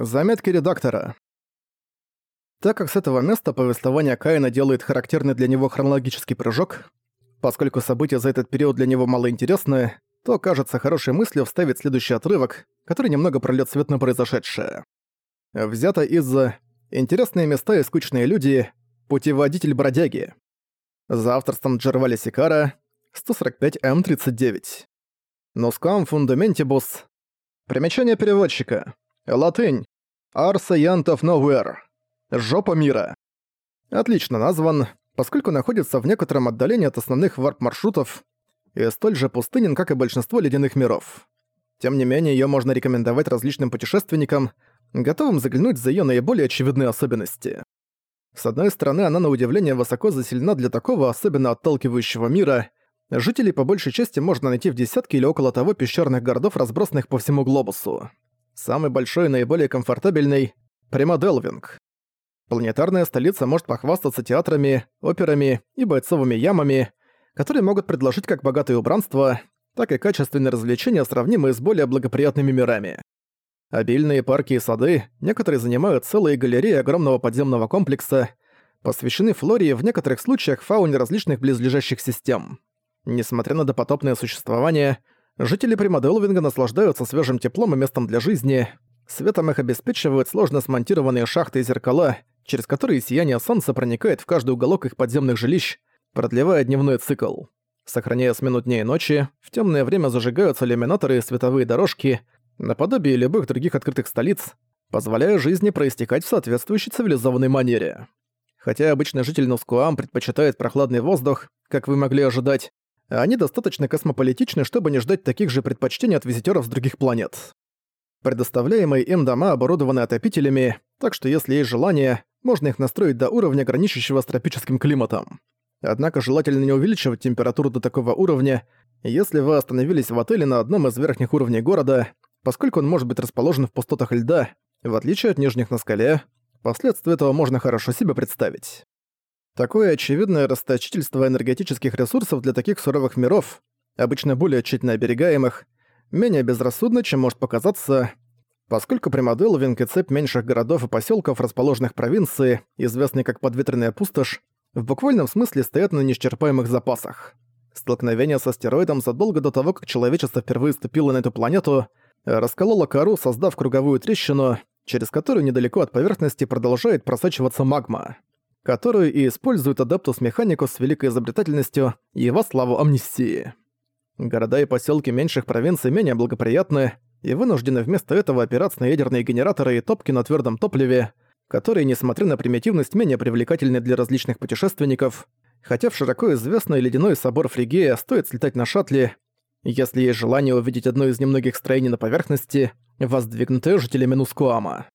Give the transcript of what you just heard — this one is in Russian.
Заметки редактора. Так как с этого места повествование Каина делает характерный для него хронологический прыжок, поскольку события за этот период для него малоинтересны, то кажется хорошей мыслью вставить следующий отрывок, который немного прольёт свет на произошедшее. Взято из «Интересные места и скучные люди. Путеводитель бродяги». За авторством Джервали Сикара 145М39. Нускам фундаментибус. Примечание переводчика. Латынь. Арса Янтов Nowhere. Жопа мира. Отлично назван, поскольку находится в некотором отдалении от основных варп-маршрутов и столь же пустынен, как и большинство ледяных миров. Тем не менее, её можно рекомендовать различным путешественникам, готовым заглянуть за её наиболее очевидные особенности. С одной стороны, она на удивление высоко заселена для такого особенно отталкивающего мира. Жителей по большей части можно найти в десятки или около того пещерных городов, разбросанных по всему глобусу. Самый большой и наиболее комфортабельный – Примаделвинг. Планетарная столица может похвастаться театрами, операми и бойцовыми ямами, которые могут предложить как богатое убранство, так и качественные развлечения, сравнимые с более благоприятными мирами. Обильные парки и сады, некоторые занимают целые галереи огромного подземного комплекса, посвящены флоре и в некоторых случаях фауне различных близлежащих систем. Несмотря на допотопное существование, Жители Примаделвинга наслаждаются свежим теплом и местом для жизни. Светом их обеспечивают сложно смонтированные шахты и зеркала, через которые сияние солнца проникает в каждый уголок их подземных жилищ, продлевая дневной цикл. Сохраняя смену дня и ночи, в темное время зажигаются иллюминаторы и световые дорожки, наподобие любых других открытых столиц, позволяя жизни проистекать в соответствующей цивилизованной манере. Хотя обычный житель Нускуам предпочитает прохладный воздух, как вы могли ожидать, они достаточно космополитичны, чтобы не ждать таких же предпочтений от визитёров с других планет. Предоставляемые им дома оборудованы отопителями, так что если есть желание, можно их настроить до уровня, граничащего с тропическим климатом. Однако желательно не увеличивать температуру до такого уровня, если вы остановились в отеле на одном из верхних уровней города, поскольку он может быть расположен в пустотах льда, в отличие от нижних на скале, последствия этого можно хорошо себе представить. Такое очевидное расточительство энергетических ресурсов для таких суровых миров, обычно более тщательно оберегаемых, менее безрассудно, чем может показаться, поскольку Примаделвинг и цепь меньших городов и поселков, расположенных в провинции, известной как подветренная пустошь, в буквальном смысле стоят на неисчерпаемых запасах. Столкновение с астероидом задолго до того, как человечество впервые ступило на эту планету, раскололо кору, создав круговую трещину, через которую недалеко от поверхности продолжает просачиваться магма которую и использует Адептус Механикус с великой изобретательностью и во славу амнистии. Города и поселки меньших провинций менее благоприятны и вынуждены вместо этого опираться на ядерные генераторы и топки на твердом топливе, которые, несмотря на примитивность, менее привлекательны для различных путешественников, хотя в широко известный ледяной собор Фригея стоит слетать на шаттле, если есть желание увидеть одно из немногих строений на поверхности, воздвигнутое жителями Нускуама.